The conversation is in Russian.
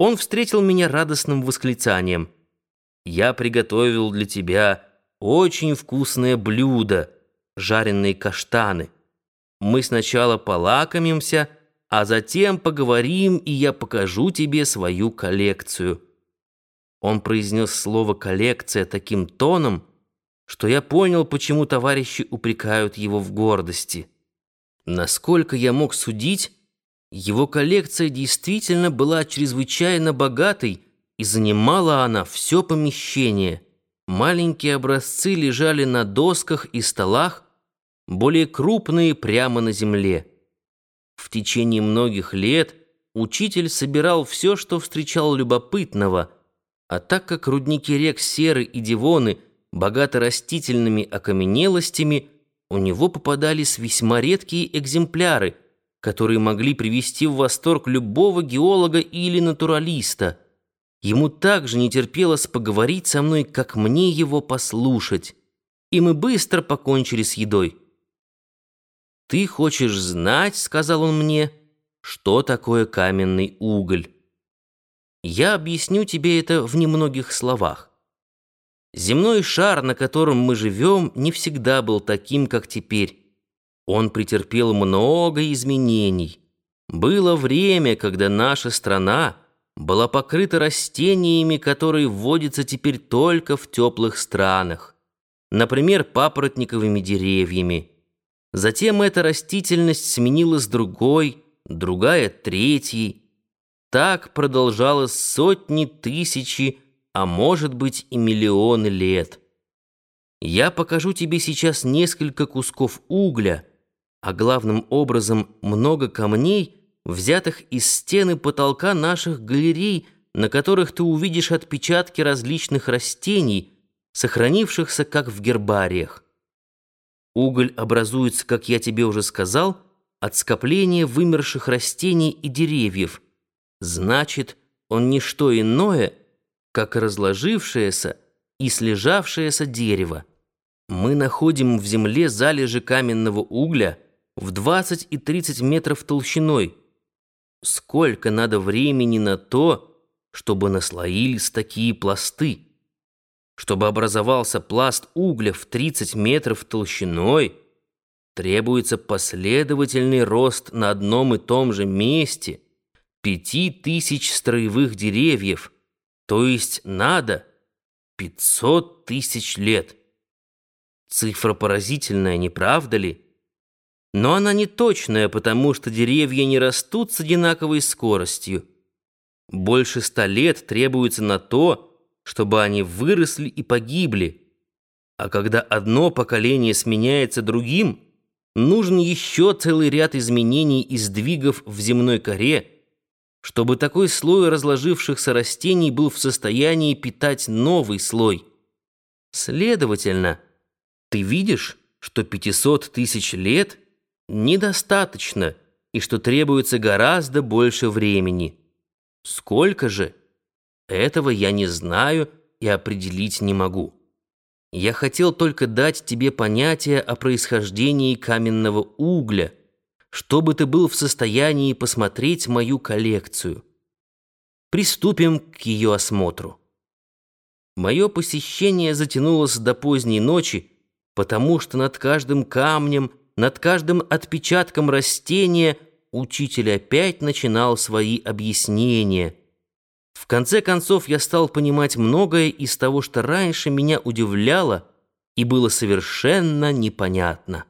Он встретил меня радостным восклицанием. «Я приготовил для тебя очень вкусное блюдо, жареные каштаны. Мы сначала полакомимся, а затем поговорим, и я покажу тебе свою коллекцию». Он произнес слово «коллекция» таким тоном, что я понял, почему товарищи упрекают его в гордости. Насколько я мог судить, его коллекция действительно была чрезвычайно богатой, и занимала она все помещение. Маленькие образцы лежали на досках и столах, более крупные прямо на земле. В течение многих лет учитель собирал все, что встречал любопытного, а так как рудники рек Серы и Дивоны – богаты растительными окаменелостями, у него попадались весьма редкие экземпляры, которые могли привести в восторг любого геолога или натуралиста. Ему также не терпелось поговорить со мной, как мне его послушать, и мы быстро покончили с едой. «Ты хочешь знать, — сказал он мне, — что такое каменный уголь? Я объясню тебе это в немногих словах. Земной шар, на котором мы живем, не всегда был таким, как теперь. Он претерпел много изменений. Было время, когда наша страна была покрыта растениями, которые вводятся теперь только в теплых странах. Например, папоротниковыми деревьями. Затем эта растительность сменилась другой, другая третьей. Так продолжалось сотни тысячи а может быть и миллионы лет. Я покажу тебе сейчас несколько кусков угля, а главным образом много камней, взятых из стены потолка наших галерей, на которых ты увидишь отпечатки различных растений, сохранившихся как в гербариях. Уголь образуется, как я тебе уже сказал, от скопления вымерших растений и деревьев. Значит, он не что иное, как разложившееся и слежавшееся дерево. Мы находим в земле залежи каменного угля в 20 и 30 метров толщиной. Сколько надо времени на то, чтобы наслоились такие пласты? Чтобы образовался пласт угля в 30 метров толщиной, требуется последовательный рост на одном и том же месте пяти тысяч строевых деревьев – то есть надо 500 тысяч лет. Цифра поразительная, не правда ли? Но она не точная, потому что деревья не растут с одинаковой скоростью. Больше ста лет требуется на то, чтобы они выросли и погибли. А когда одно поколение сменяется другим, нужен еще целый ряд изменений и сдвигов в земной коре – чтобы такой слой разложившихся растений был в состоянии питать новый слой. Следовательно, ты видишь, что 500 тысяч лет недостаточно и что требуется гораздо больше времени. Сколько же? Этого я не знаю и определить не могу. Я хотел только дать тебе понятие о происхождении каменного угля – чтобы ты был в состоянии посмотреть мою коллекцию. Приступим к ее осмотру. Мое посещение затянулось до поздней ночи, потому что над каждым камнем, над каждым отпечатком растения учитель опять начинал свои объяснения. В конце концов я стал понимать многое из того, что раньше меня удивляло и было совершенно непонятно.